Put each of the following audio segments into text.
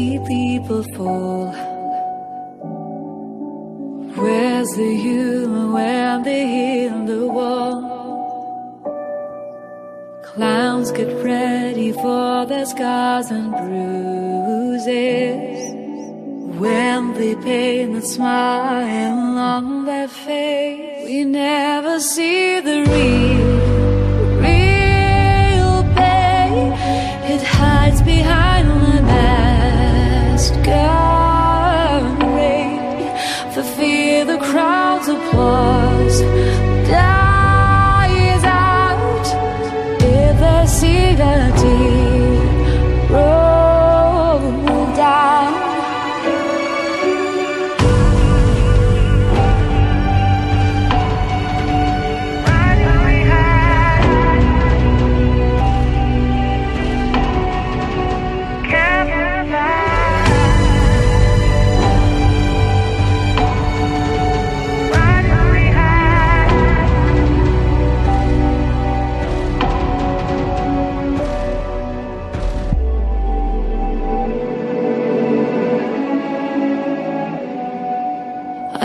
see people fall. Where's the humor when they hit the wall? Clowns get ready for their scars and bruises when they paint a smile on their face. We never see the real applause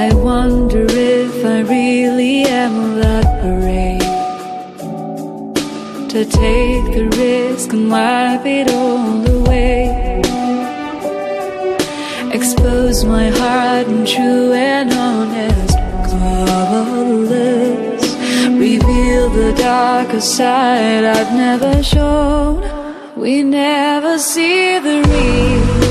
I wonder if I really am that brave to take the risk and wipe it all away. Expose my heart and true and honest colorless. Reveal the darker side I've never shown. We never see the real